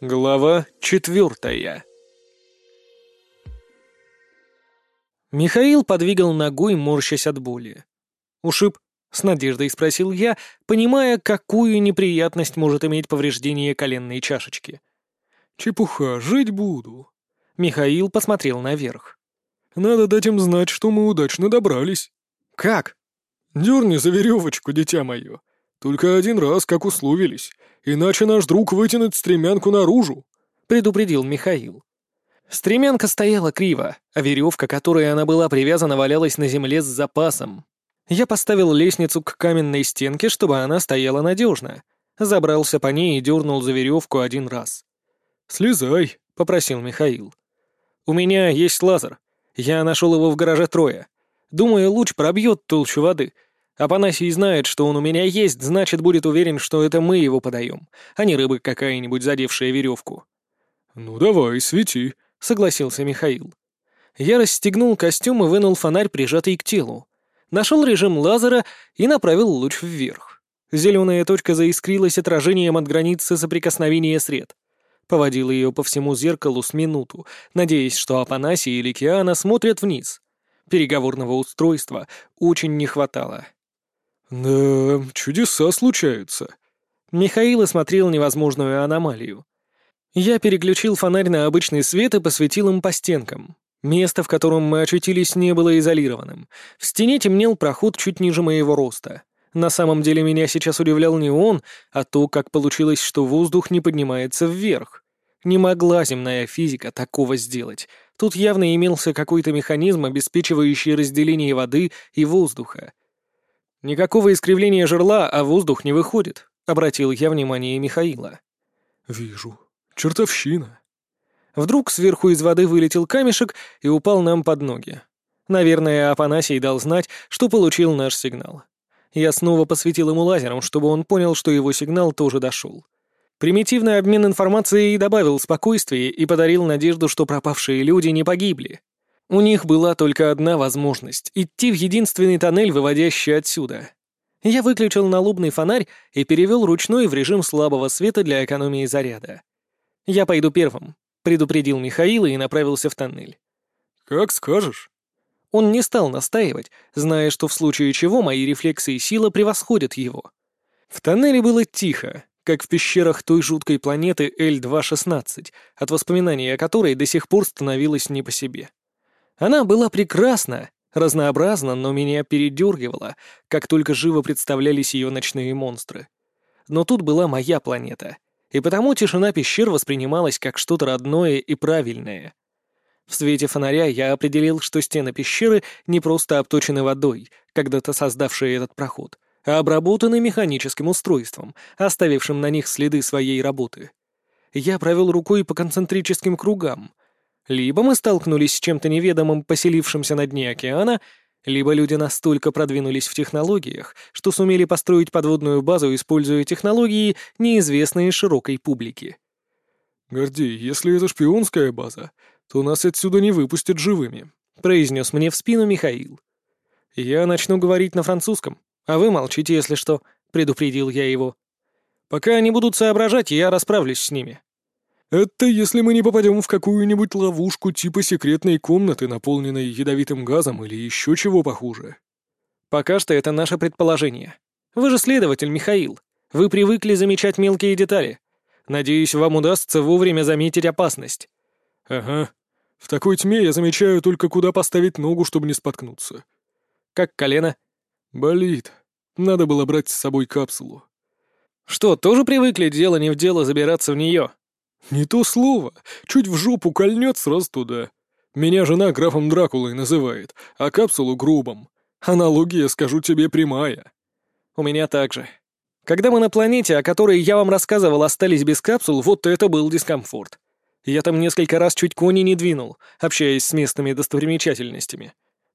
Глава четвертая Михаил подвигал ногой, морщась от боли. «Ушиб?» — с надеждой спросил я, понимая, какую неприятность может иметь повреждение коленной чашечки. «Чепуха, жить буду». Михаил посмотрел наверх. «Надо дать им знать, что мы удачно добрались». «Как?» «Дерни за веревочку, дитя мое. Только один раз, как условились, иначе наш друг вытянет стремянку наружу», — предупредил Михаил. Стремянка стояла криво, а веревка, которой она была привязана, валялась на земле с запасом. Я поставил лестницу к каменной стенке, чтобы она стояла надежно. Забрался по ней и дернул за веревку один раз. «Слезай», — попросил Михаил. «У меня есть лазер. Я нашел его в гараже Троя. Думаю, луч пробьет толщу воды. Апанасий знает, что он у меня есть, значит, будет уверен, что это мы его подаем, а не рыба какая-нибудь, задевшая веревку». «Ну давай, свети», — согласился Михаил. Я расстегнул костюм и вынул фонарь, прижатый к телу. Нашел режим лазера и направил луч вверх. Зеленая точка заискрилась отражением от границы соприкосновения сред. Поводил ее по всему зеркалу с минуту, надеясь, что Апанасий или Киана смотрят вниз. Переговорного устройства очень не хватало. «Да, чудеса случаются». Михаил осмотрел невозможную аномалию. Я переключил фонарь на обычный свет и посветил им по стенкам. Место, в котором мы очутились, не было изолированным. В стене темнел проход чуть ниже моего роста. На самом деле меня сейчас удивлял не он, а то, как получилось, что воздух не поднимается вверх. Не могла земная физика такого сделать. Тут явно имелся какой-то механизм, обеспечивающий разделение воды и воздуха. «Никакого искривления жерла, а воздух не выходит», — обратил я внимание Михаила. «Вижу. Чертовщина». Вдруг сверху из воды вылетел камешек и упал нам под ноги. Наверное, Апанасий дал знать, что получил наш сигнал. Я снова посветил ему лазером, чтобы он понял, что его сигнал тоже дошел. Примитивный обмен информацией добавил спокойствия и подарил надежду, что пропавшие люди не погибли. У них была только одна возможность — идти в единственный тоннель, выводящий отсюда. Я выключил налобный фонарь и перевел ручной в режим слабого света для экономии заряда. «Я пойду первым», — предупредил Михаила и направился в тоннель. «Как скажешь». Он не стал настаивать, зная, что в случае чего мои рефлексы и сила превосходят его. В тоннеле было тихо, как в пещерах той жуткой планеты L216, от воспоминаний о которой до сих пор становилось не по себе. Она была прекрасна, разнообразна, но меня передергивала, как только живо представлялись ее ночные монстры. Но тут была моя планета, и потому тишина пещер воспринималась как что-то родное и правильное — в свете фонаря я определил, что стены пещеры не просто обточены водой, когда-то создавшей этот проход, а обработаны механическим устройством, оставившим на них следы своей работы. Я провел рукой по концентрическим кругам. Либо мы столкнулись с чем-то неведомым, поселившимся на дне океана, либо люди настолько продвинулись в технологиях, что сумели построить подводную базу, используя технологии, неизвестные широкой публике. «Гордей, если это шпионская база, то нас отсюда не выпустят живыми», — произнес мне в спину Михаил. «Я начну говорить на французском, а вы молчите, если что», — предупредил я его. «Пока они будут соображать, я расправлюсь с ними». «Это если мы не попадем в какую-нибудь ловушку типа секретной комнаты, наполненной ядовитым газом или еще чего похуже». «Пока что это наше предположение. Вы же следователь, Михаил. Вы привыкли замечать мелкие детали. Надеюсь, вам удастся вовремя заметить опасность». «Ага. В такой тьме я замечаю только, куда поставить ногу, чтобы не споткнуться». «Как колено?» «Болит. Надо было брать с собой капсулу». «Что, тоже привыкли дело не в дело забираться в нее?» «Не то слово. Чуть в жопу кольнет, сразу туда. Меня жена графом Дракулой называет, а капсулу грубом. Аналогия, скажу тебе, прямая». «У меня так же. Когда мы на планете, о которой я вам рассказывал, остались без капсул, вот это был дискомфорт. Я там несколько раз чуть кони не двинул, общаясь с местными достопримечательностями.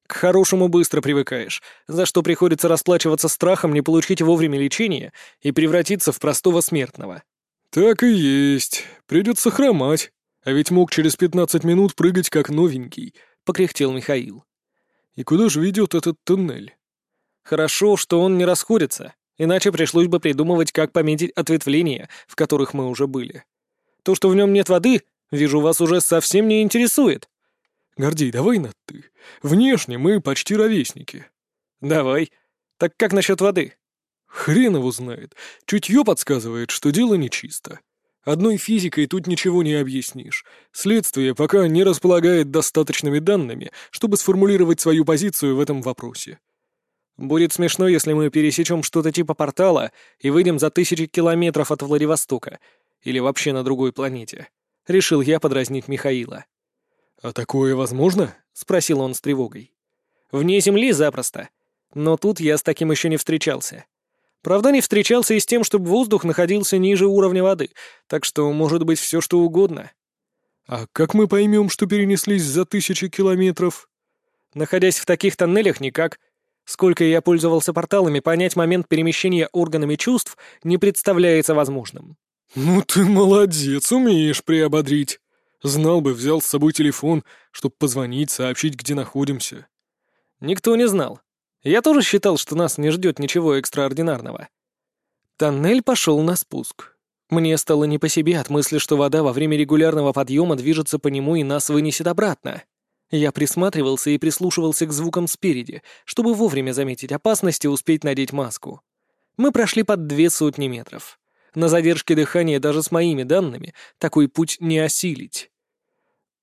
К хорошему быстро привыкаешь, за что приходится расплачиваться страхом не получить вовремя лечение и превратиться в простого смертного. «Так и есть. Придется хромать. А ведь мог через пятнадцать минут прыгать как новенький», — покряхтел Михаил. «И куда же ведет этот туннель?» «Хорошо, что он не расходится, иначе пришлось бы придумывать, как пометить ответвления, в которых мы уже были. То, что в нем нет воды, вижу, вас уже совсем не интересует». «Гордей, давай на «ты». Внешне мы почти ровесники». «Давай. Так как насчет воды?» «Хрен его знает. Чутье подсказывает, что дело нечисто. Одной физикой тут ничего не объяснишь. Следствие пока не располагает достаточными данными, чтобы сформулировать свою позицию в этом вопросе. Будет смешно, если мы пересечем что-то типа портала и выйдем за тысячи километров от Владивостока. Или вообще на другой планете. Решил я подразнить Михаила. «А такое возможно?» — спросил он с тревогой. «Вне Земли запросто. Но тут я с таким еще не встречался. Правда, не встречался и с тем, чтобы воздух находился ниже уровня воды, так что может быть все что угодно. А как мы поймем, что перенеслись за тысячи километров? Находясь в таких тоннелях, никак. Сколько я пользовался порталами, понять момент перемещения органами чувств не представляется возможным. «Ну ты молодец, умеешь приободрить. Знал бы, взял с собой телефон, чтобы позвонить, сообщить, где находимся». «Никто не знал. Я тоже считал, что нас не ждет ничего экстраординарного. Тоннель пошел на спуск. Мне стало не по себе от мысли, что вода во время регулярного подъема движется по нему и нас вынесет обратно. Я присматривался и прислушивался к звукам спереди, чтобы вовремя заметить опасность и успеть надеть маску. Мы прошли под две сотни метров. На задержке дыхания даже с моими данными такой путь не осилить.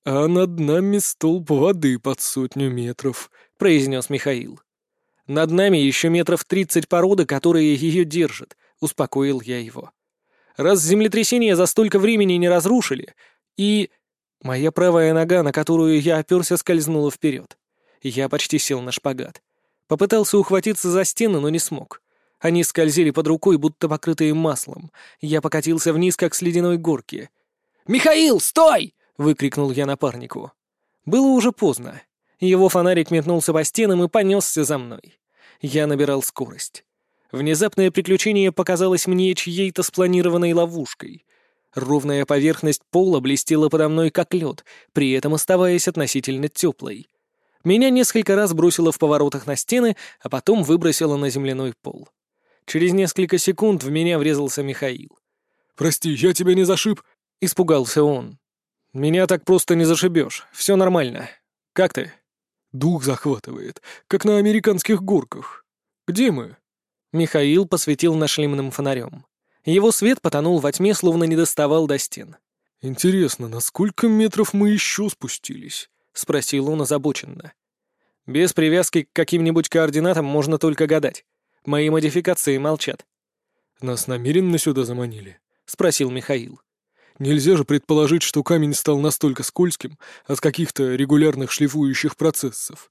«А над нами столб воды под сотню метров», — произнес Михаил. Над нами еще метров тридцать породы, которые ее держат», — успокоил я его. «Раз землетрясение за столько времени не разрушили, и...» Моя правая нога, на которую я оперся, скользнула вперед. Я почти сел на шпагат. Попытался ухватиться за стены, но не смог. Они скользили под рукой, будто покрытые маслом. Я покатился вниз, как с ледяной горки. «Михаил, стой!» — выкрикнул я напарнику. Было уже поздно. Его фонарик метнулся по стенам и понесся за мной. Я набирал скорость. Внезапное приключение показалось мне чьей-то спланированной ловушкой. Ровная поверхность пола блестела подо мной как лед, при этом оставаясь относительно теплой. Меня несколько раз бросило в поворотах на стены, а потом выбросило на земляной пол. Через несколько секунд в меня врезался Михаил. «Прости, я тебя не зашиб!» — испугался он. «Меня так просто не зашибешь, все нормально. Как ты?» Дух захватывает, как на американских горках. Где мы?» Михаил посветил нашлемным фонарем. Его свет потонул во тьме, словно не доставал до стен. «Интересно, на сколько метров мы еще спустились?» — спросил он озабоченно. «Без привязки к каким-нибудь координатам можно только гадать. Мои модификации молчат». «Нас намеренно сюда заманили?» — спросил Михаил. Нельзя же предположить, что камень стал настолько скользким от каких-то регулярных шлифующих процессов.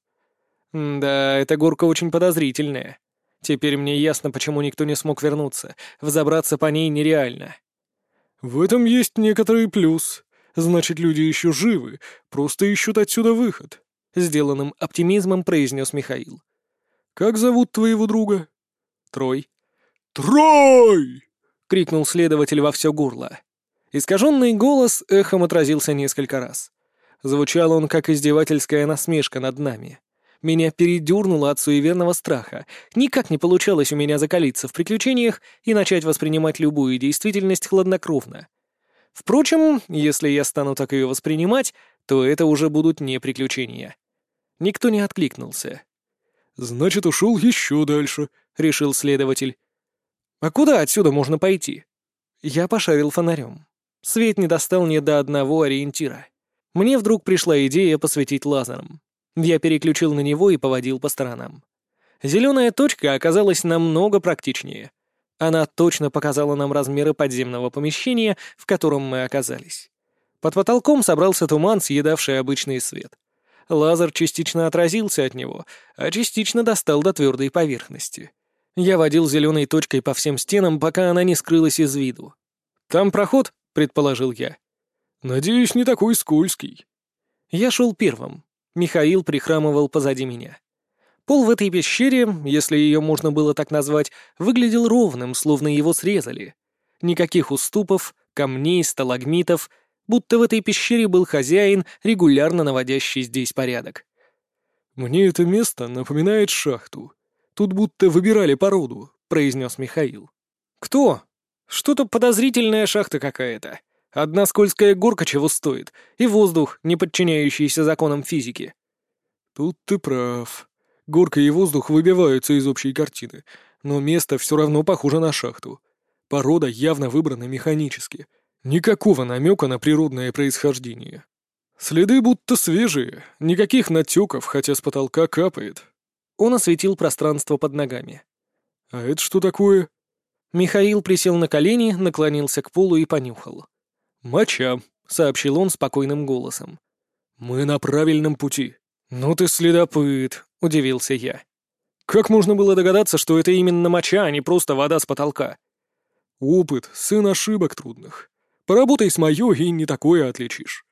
Да, эта горка очень подозрительная. Теперь мне ясно, почему никто не смог вернуться. Взобраться по ней нереально. В этом есть некоторый плюс. Значит, люди еще живы, просто ищут отсюда выход. Сделанным оптимизмом произнес Михаил. Как зовут твоего друга? Трой. Трой! крикнул следователь во все горло. Искаженный голос эхом отразился несколько раз. Звучал он, как издевательская насмешка над нами. Меня передернуло от суеверного страха. Никак не получалось у меня закалиться в приключениях и начать воспринимать любую действительность хладнокровно. Впрочем, если я стану так ее воспринимать, то это уже будут не приключения. Никто не откликнулся. «Значит, ушел еще дальше», — решил следователь. «А куда отсюда можно пойти?» Я пошарил фонарем. Свет не достал ни до одного ориентира. Мне вдруг пришла идея посветить лазером. Я переключил на него и поводил по сторонам. Зеленая точка оказалась намного практичнее. Она точно показала нам размеры подземного помещения, в котором мы оказались. Под потолком собрался туман, съедавший обычный свет. Лазер частично отразился от него, а частично достал до твердой поверхности. Я водил зеленой точкой по всем стенам, пока она не скрылась из виду. «Там проход?» Предположил я. «Надеюсь, не такой скользкий». Я шел первым. Михаил прихрамывал позади меня. Пол в этой пещере, если ее можно было так назвать, выглядел ровным, словно его срезали. Никаких уступов, камней, сталагмитов, будто в этой пещере был хозяин, регулярно наводящий здесь порядок. «Мне это место напоминает шахту. Тут будто выбирали породу», — произнес Михаил. «Кто?» «Что-то подозрительная шахта какая-то. Одна скользкая горка чего стоит, и воздух, не подчиняющийся законам физики. Тут ты прав. Горка и воздух выбиваются из общей картины, но место все равно похоже на шахту. Порода явно выбрана механически. Никакого намека на природное происхождение. Следы будто свежие, никаких натеков, хотя с потолка капает. Он осветил пространство под ногами. «А это что такое?» Михаил присел на колени, наклонился к полу и понюхал. «Моча», — сообщил он спокойным голосом. «Мы на правильном пути». «Ну ты следопыт», — удивился я. «Как можно было догадаться, что это именно моча, а не просто вода с потолка?» «Опыт, сын ошибок трудных. Поработай с моё, и не такое отличишь».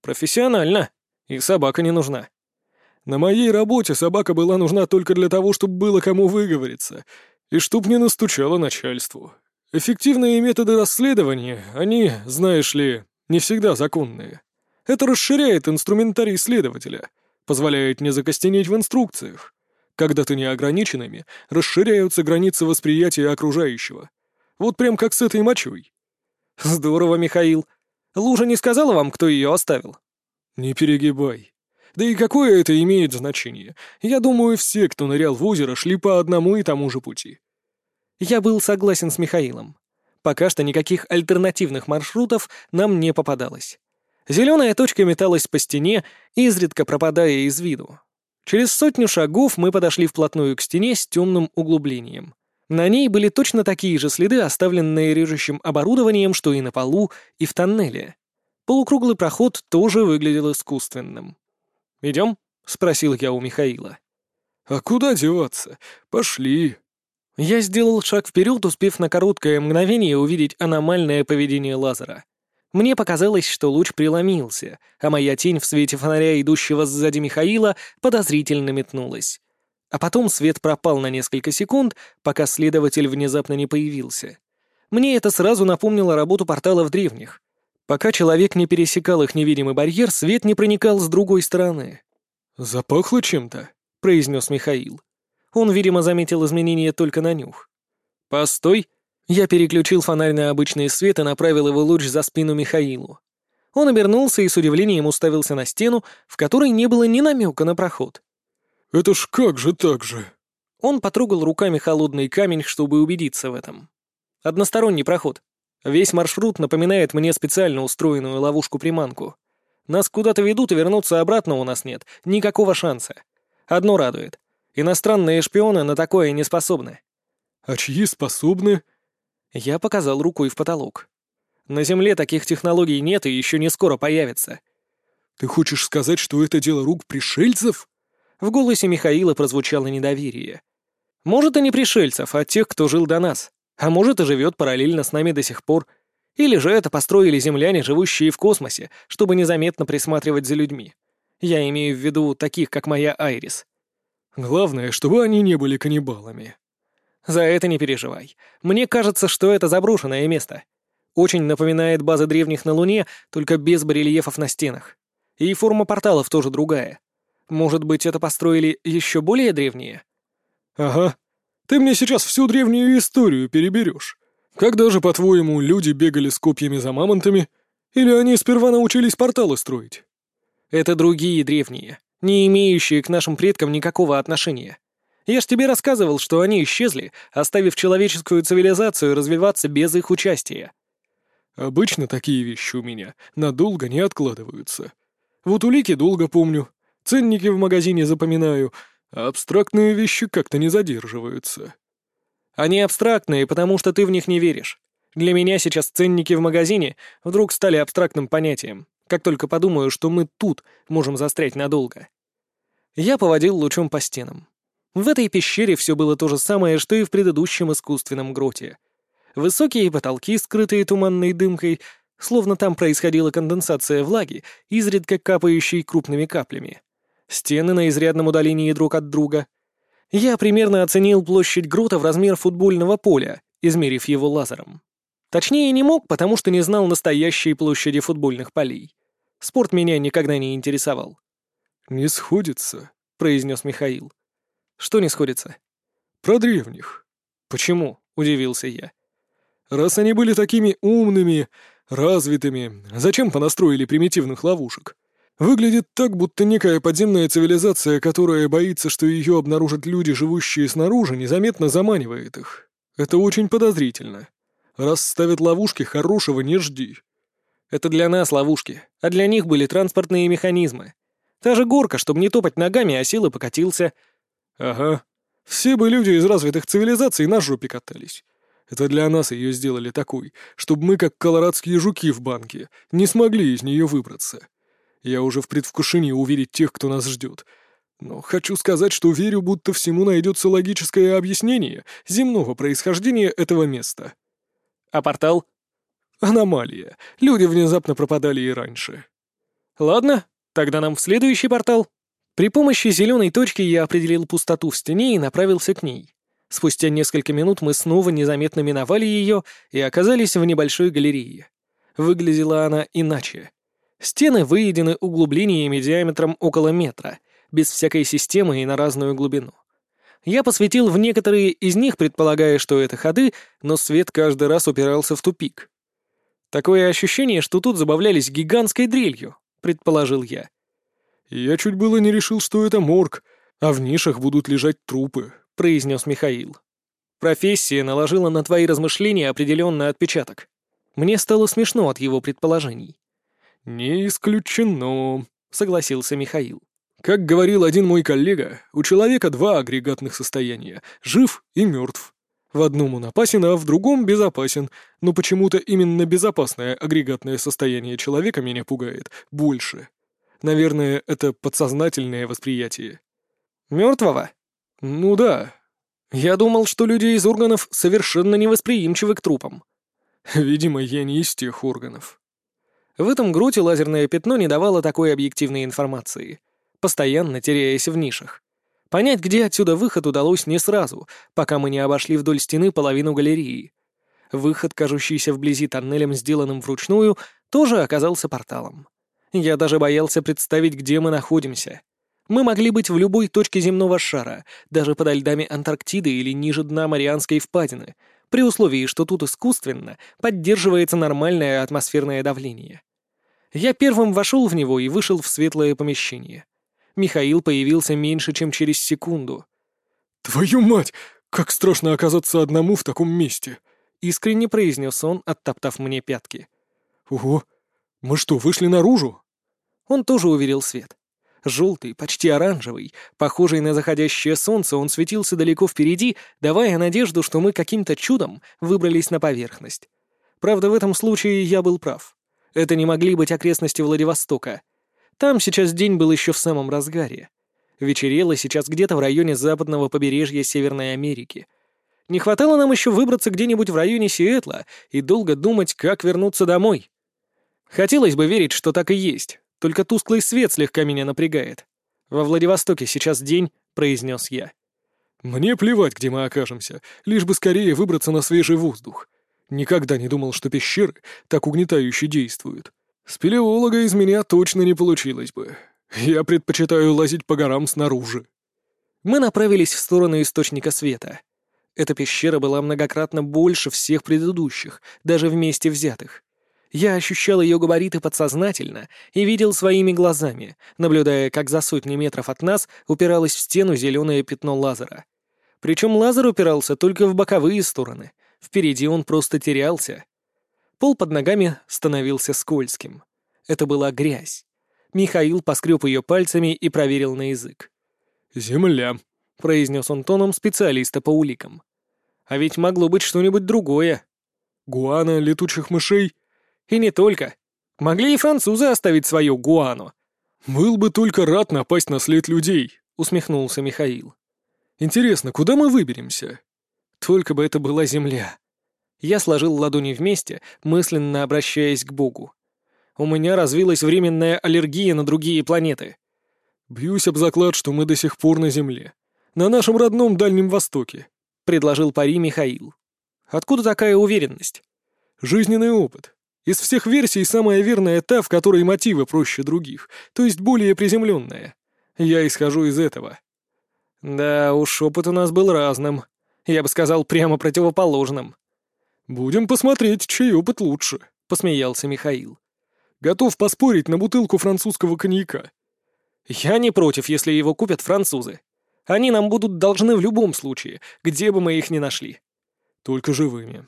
«Профессионально. И собака не нужна». «На моей работе собака была нужна только для того, чтобы было кому выговориться, и чтоб не настучало начальству. Эффективные методы расследования, они, знаешь ли, не всегда законные. Это расширяет инструментарий следователя, позволяет не закостенеть в инструкциях. Когда-то неограниченными расширяются границы восприятия окружающего. Вот прям как с этой мочой. Здорово, Михаил. Лужа не сказала вам, кто ее оставил? Не перегибай. Да и какое это имеет значение? Я думаю, все, кто нырял в озеро, шли по одному и тому же пути. Я был согласен с Михаилом. Пока что никаких альтернативных маршрутов нам не попадалось. Зеленая точка металась по стене, изредка пропадая из виду. Через сотню шагов мы подошли вплотную к стене с темным углублением. На ней были точно такие же следы, оставленные режущим оборудованием, что и на полу, и в тоннеле. Полукруглый проход тоже выглядел искусственным. «Идем?» — спросил я у Михаила. «А куда деваться? Пошли», я сделал шаг вперед, успев на короткое мгновение увидеть аномальное поведение лазера. Мне показалось, что луч преломился, а моя тень в свете фонаря, идущего сзади Михаила, подозрительно метнулась. А потом свет пропал на несколько секунд, пока следователь внезапно не появился. Мне это сразу напомнило работу порталов древних. Пока человек не пересекал их невидимый барьер, свет не проникал с другой стороны. «Запахло чем-то», — произнес Михаил. Он, видимо, заметил изменения только на нюх. «Постой!» Я переключил фонарь на обычный свет и направил его луч за спину Михаилу. Он обернулся и с удивлением уставился на стену, в которой не было ни намека на проход. «Это ж как же так же?» Он потрогал руками холодный камень, чтобы убедиться в этом. «Односторонний проход. Весь маршрут напоминает мне специально устроенную ловушку-приманку. Нас куда-то ведут, и вернуться обратно у нас нет. Никакого шанса. Одно радует. Иностранные шпионы на такое не способны». «А чьи способны?» Я показал рукой в потолок. «На Земле таких технологий нет и еще не скоро появится». «Ты хочешь сказать, что это дело рук пришельцев?» В голосе Михаила прозвучало недоверие. «Может, и не пришельцев, а тех, кто жил до нас. А может, и живет параллельно с нами до сих пор. Или же это построили земляне, живущие в космосе, чтобы незаметно присматривать за людьми. Я имею в виду таких, как моя Айрис. Главное, чтобы они не были каннибалами. За это не переживай. Мне кажется, что это заброшенное место. Очень напоминает базы древних на Луне, только без барельефов на стенах. И форма порталов тоже другая. Может быть, это построили еще более древние? Ага. Ты мне сейчас всю древнюю историю переберешь. Когда же, по-твоему, люди бегали с копьями за мамонтами? Или они сперва научились порталы строить? Это другие древние не имеющие к нашим предкам никакого отношения. Я ж тебе рассказывал, что они исчезли, оставив человеческую цивилизацию развиваться без их участия. Обычно такие вещи у меня надолго не откладываются. Вот улики долго помню, ценники в магазине запоминаю, абстрактные вещи как-то не задерживаются. Они абстрактные, потому что ты в них не веришь. Для меня сейчас ценники в магазине вдруг стали абстрактным понятием как только подумаю, что мы тут можем застрять надолго. Я поводил лучом по стенам. В этой пещере все было то же самое, что и в предыдущем искусственном гроте. Высокие потолки, скрытые туманной дымкой, словно там происходила конденсация влаги, изредка капающей крупными каплями. Стены на изрядном удалении друг от друга. Я примерно оценил площадь грота в размер футбольного поля, измерив его лазером. Точнее, не мог, потому что не знал настоящей площади футбольных полей. Спорт меня никогда не интересовал. «Не сходится», — произнес Михаил. «Что не сходится?» «Про древних». «Почему?» — удивился я. «Раз они были такими умными, развитыми. Зачем понастроили примитивных ловушек? Выглядит так, будто некая подземная цивилизация, которая боится, что ее обнаружат люди, живущие снаружи, незаметно заманивает их. Это очень подозрительно. Раз ставят ловушки, хорошего не жди. Это для нас ловушки, а для них были транспортные механизмы. Та же горка, чтобы не топать ногами, а силы покатился. Ага. Все бы люди из развитых цивилизаций на жопе катались. Это для нас ее сделали такой, чтобы мы, как колорадские жуки в банке, не смогли из нее выбраться. Я уже в предвкушении увидеть тех, кто нас ждет. Но хочу сказать, что верю, будто всему найдется логическое объяснение земного происхождения этого места. А портал? Аномалия. Люди внезапно пропадали и раньше. Ладно, тогда нам в следующий портал. При помощи зеленой точки я определил пустоту в стене и направился к ней. Спустя несколько минут мы снова незаметно миновали ее и оказались в небольшой галерее. Выглядела она иначе. Стены выедены углублениями диаметром около метра, без всякой системы и на разную глубину. Я посветил в некоторые из них, предполагая, что это ходы, но свет каждый раз упирался в тупик. Такое ощущение, что тут забавлялись гигантской дрелью, предположил я. «Я чуть было не решил, что это морг, а в нишах будут лежать трупы», — произнес Михаил. «Профессия наложила на твои размышления определенный отпечаток. Мне стало смешно от его предположений. «Не исключено», — согласился Михаил. «Как говорил один мой коллега, у человека два агрегатных состояния — жив и мертв. В одном он опасен, а в другом безопасен, но почему-то именно безопасное агрегатное состояние человека меня пугает больше. Наверное, это подсознательное восприятие». «Мертвого?» «Ну да. Я думал, что люди из органов совершенно невосприимчивы к трупам». «Видимо, я не из тех органов». В этом гроте лазерное пятно не давало такой объективной информации, постоянно теряясь в нишах. Понять, где отсюда выход, удалось не сразу, пока мы не обошли вдоль стены половину галереи. Выход, кажущийся вблизи тоннелем, сделанным вручную, тоже оказался порталом. Я даже боялся представить, где мы находимся. Мы могли быть в любой точке земного шара, даже подо льдами Антарктиды или ниже дна Марианской впадины, при условии, что тут искусственно поддерживается нормальное атмосферное давление. Я первым вошел в него и вышел в светлое помещение. Михаил появился меньше, чем через секунду. «Твою мать! Как страшно оказаться одному в таком месте!» — искренне произнес он, оттоптав мне пятки. «Ого! Мы что, вышли наружу?» Он тоже уверил свет. Желтый, почти оранжевый, похожий на заходящее солнце, он светился далеко впереди, давая надежду, что мы каким-то чудом выбрались на поверхность. Правда, в этом случае я был прав. Это не могли быть окрестности Владивостока. Там сейчас день был еще в самом разгаре. Вечерело сейчас где-то в районе западного побережья Северной Америки. Не хватало нам еще выбраться где-нибудь в районе Сиэтла и долго думать, как вернуться домой. Хотелось бы верить, что так и есть, только тусклый свет слегка меня напрягает. Во Владивостоке сейчас день, произнес я. Мне плевать, где мы окажемся, лишь бы скорее выбраться на свежий воздух. Никогда не думал, что пещеры так угнетающе действуют. Спелеолога из меня точно не получилось бы. Я предпочитаю лазить по горам снаружи. Мы направились в сторону источника света. Эта пещера была многократно больше всех предыдущих, даже вместе взятых. Я ощущал ее габариты подсознательно и видел своими глазами, наблюдая, как за сотни метров от нас упиралось в стену зеленое пятно лазера. Причем лазер упирался только в боковые стороны. Впереди он просто терялся. Пол под ногами становился скользким. Это была грязь. Михаил поскреб ее пальцами и проверил на язык. «Земля», — произнес он тоном специалиста по уликам. «А ведь могло быть что-нибудь другое». «Гуана летучих мышей?» И не только. Могли и французы оставить свою гуану. «Был бы только рад напасть на след людей», — усмехнулся Михаил. «Интересно, куда мы выберемся?» «Только бы это была земля». Я сложил ладони вместе, мысленно обращаясь к Богу. «У меня развилась временная аллергия на другие планеты». «Бьюсь об заклад, что мы до сих пор на Земле. На нашем родном Дальнем Востоке», — предложил пари Михаил. «Откуда такая уверенность?» «Жизненный опыт. Из всех версий самая верная та, в которой мотивы проще других, то есть более приземленная. Я исхожу из этого. Да уж, опыт у нас был разным. Я бы сказал, прямо противоположным. Будем посмотреть, чей опыт лучше, — посмеялся Михаил. «Готов поспорить на бутылку французского коньяка». «Я не против, если его купят французы. Они нам будут должны в любом случае, где бы мы их ни нашли». «Только живыми».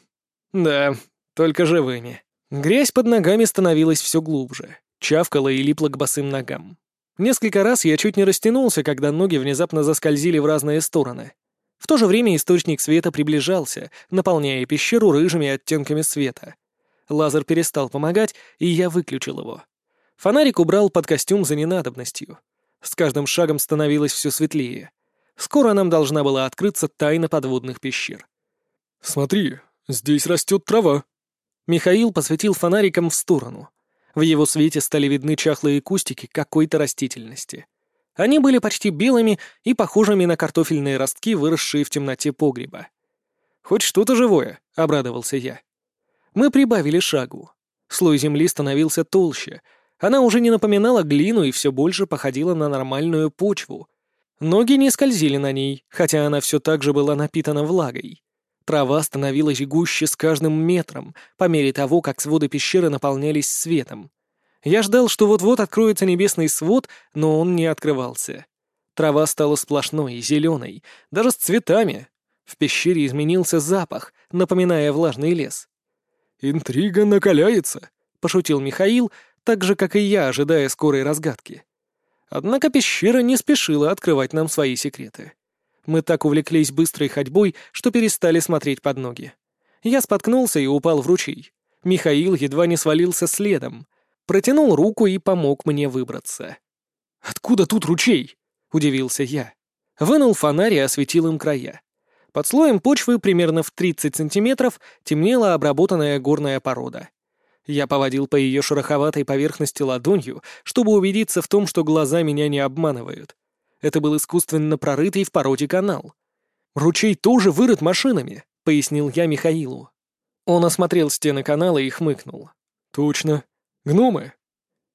«Да, только живыми». Грязь под ногами становилась все глубже, чавкала и липла к босым ногам. Несколько раз я чуть не растянулся, когда ноги внезапно заскользили в разные стороны. В то же время источник света приближался, наполняя пещеру рыжими оттенками света. Лазер перестал помогать, и я выключил его. Фонарик убрал под костюм за ненадобностью. С каждым шагом становилось все светлее. Скоро нам должна была открыться тайна подводных пещер. «Смотри, здесь растет трава». Михаил посветил фонариком в сторону. В его свете стали видны чахлые кустики какой-то растительности. Они были почти белыми и похожими на картофельные ростки, выросшие в темноте погреба. «Хоть что-то живое», — обрадовался я. Мы прибавили шагу. Слой земли становился толще. Она уже не напоминала глину и все больше походила на нормальную почву. Ноги не скользили на ней, хотя она все так же была напитана влагой. Трава становилась гуще с каждым метром, по мере того, как своды пещеры наполнялись светом. Я ждал, что вот-вот откроется небесный свод, но он не открывался. Трава стала сплошной, зеленой, даже с цветами. В пещере изменился запах, напоминая влажный лес. «Интрига накаляется», — пошутил Михаил, так же, как и я, ожидая скорой разгадки. Однако пещера не спешила открывать нам свои секреты. Мы так увлеклись быстрой ходьбой, что перестали смотреть под ноги. Я споткнулся и упал в ручей. Михаил едва не свалился следом. Протянул руку и помог мне выбраться. «Откуда тут ручей?» — удивился я. Вынул фонарь и осветил им края. Под слоем почвы примерно в 30 сантиметров темнела обработанная горная порода. Я поводил по ее шероховатой поверхности ладонью, чтобы убедиться в том, что глаза меня не обманывают. Это был искусственно прорытый в породе канал. «Ручей тоже вырыт машинами», — пояснил я Михаилу. Он осмотрел стены канала и хмыкнул. «Точно. Гномы?»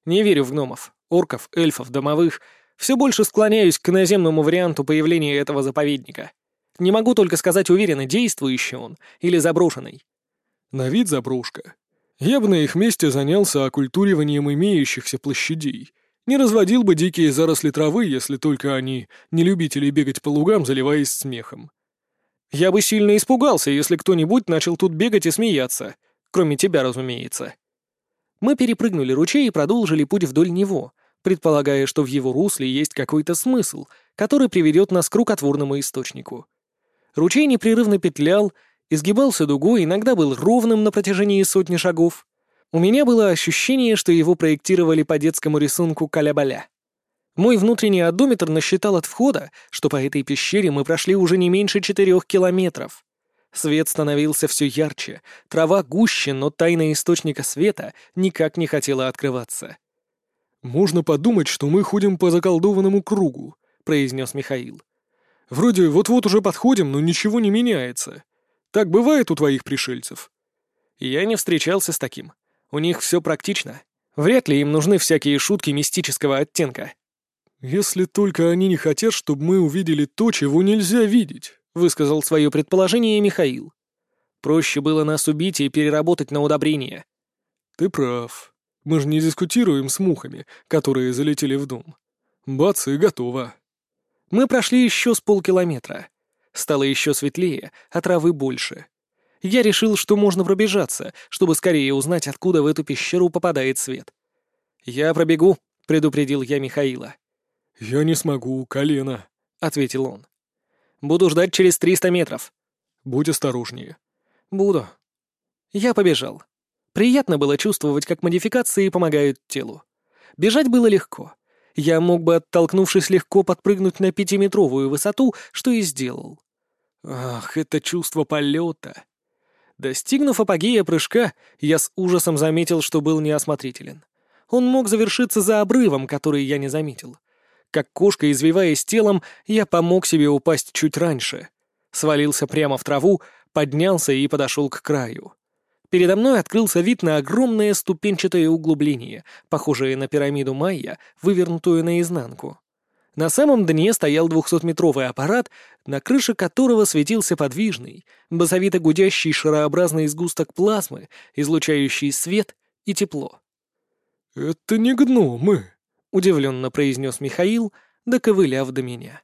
«Не верю в гномов, орков, эльфов, домовых. Все больше склоняюсь к наземному варианту появления этого заповедника. Не могу только сказать уверенно, действующий он или заброшенный». «На вид заброшка. Я бы на их месте занялся оккультуриванием имеющихся площадей», не разводил бы дикие заросли травы, если только они не любители бегать по лугам, заливаясь смехом. Я бы сильно испугался, если кто-нибудь начал тут бегать и смеяться. Кроме тебя, разумеется. Мы перепрыгнули ручей и продолжили путь вдоль него, предполагая, что в его русле есть какой-то смысл, который приведет нас к рукотворному источнику. Ручей непрерывно петлял, изгибался дугой, иногда был ровным на протяжении сотни шагов, у меня было ощущение, что его проектировали по детскому рисунку калябаля. Мой внутренний одометр насчитал от входа, что по этой пещере мы прошли уже не меньше четырех километров. Свет становился все ярче, трава гуще, но тайна источника света никак не хотела открываться. «Можно подумать, что мы ходим по заколдованному кругу», — произнес Михаил. «Вроде вот-вот уже подходим, но ничего не меняется. Так бывает у твоих пришельцев?» «Я не встречался с таким», у них все практично. Вряд ли им нужны всякие шутки мистического оттенка. «Если только они не хотят, чтобы мы увидели то, чего нельзя видеть», — высказал свое предположение Михаил. «Проще было нас убить и переработать на удобрение». «Ты прав. Мы же не дискутируем с мухами, которые залетели в дом. Бац, и готово». Мы прошли еще с полкилометра. Стало еще светлее, а травы больше я решил, что можно пробежаться, чтобы скорее узнать, откуда в эту пещеру попадает свет. «Я пробегу», — предупредил я Михаила. «Я не смогу, колено», — ответил он. «Буду ждать через триста метров». «Будь осторожнее». «Буду». Я побежал. Приятно было чувствовать, как модификации помогают телу. Бежать было легко. Я мог бы, оттолкнувшись легко, подпрыгнуть на пятиметровую высоту, что и сделал. Ах, это чувство полета. Достигнув апогея прыжка, я с ужасом заметил, что был неосмотрителен. Он мог завершиться за обрывом, который я не заметил. Как кошка, извиваясь телом, я помог себе упасть чуть раньше. Свалился прямо в траву, поднялся и подошел к краю. Передо мной открылся вид на огромное ступенчатое углубление, похожее на пирамиду майя, вывернутую наизнанку. На самом дне стоял двухсотметровый аппарат, на крыше которого светился подвижный, басовито гудящий шарообразный сгусток плазмы, излучающий свет и тепло. «Это не гномы», — удивленно произнес Михаил, доковыляв до меня.